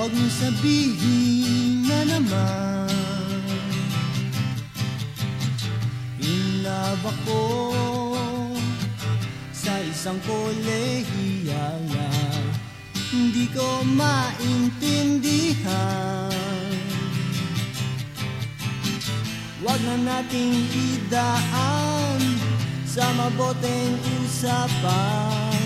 Huwag mo sabihin na naman. In love ako Sa isang kolehiyal na Hindi ko maintindihan. Huwag na nating idaan Sa maboteng usapan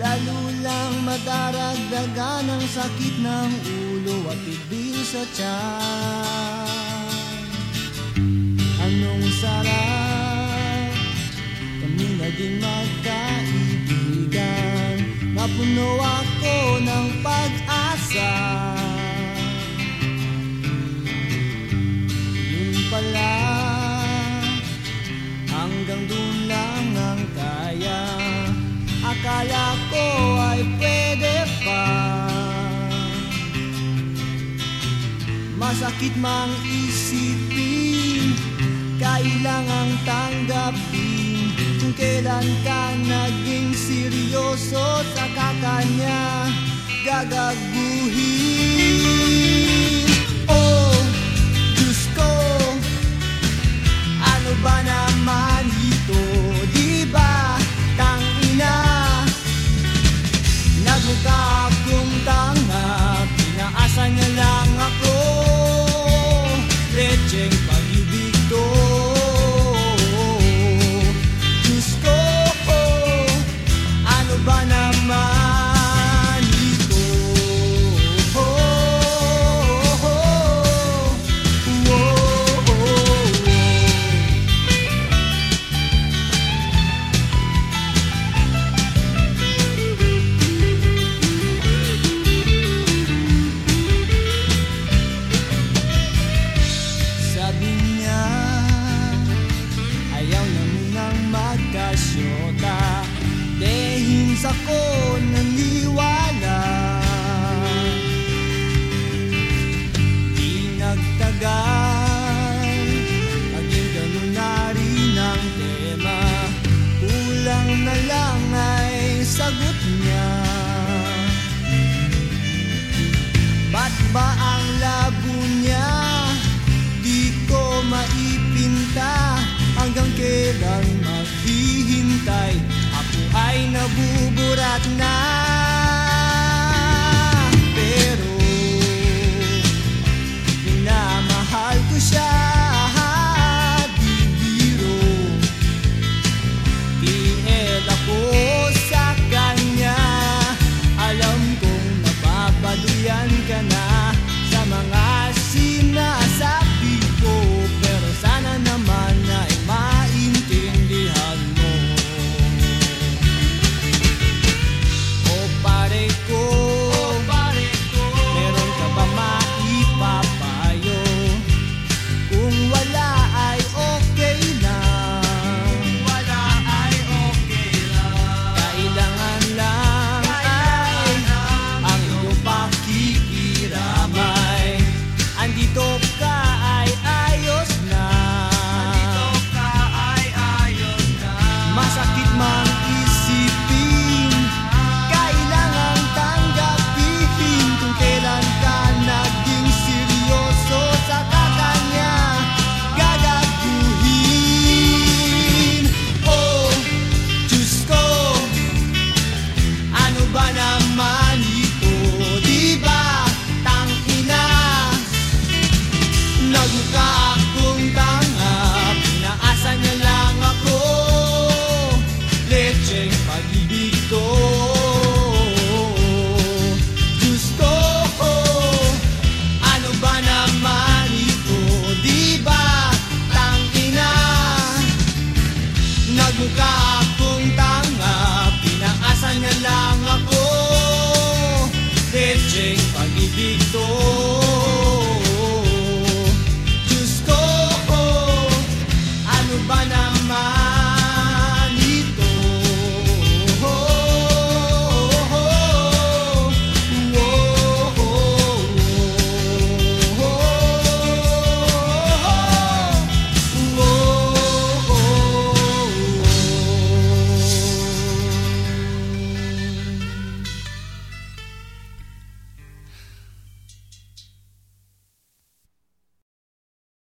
Lalo lang madaragdagan ang sakit ng ulo at ibil sa tiyan. Anong sarap? Kami naging magkaibigan. Napuno ako ng pag-asa Masakit mang isipin Kailangang tanggapin Kung kailan ka naging seryoso Sa kakanya. Gagaguhin ako naniwala. Di nagtagal Naging ganun na rin ang tema. Kulang na lang ay sagot niya. Ba't ba ang labo niya? Di ko maipinta Hanggang kailan maghihintay ay nabuburat na victoria.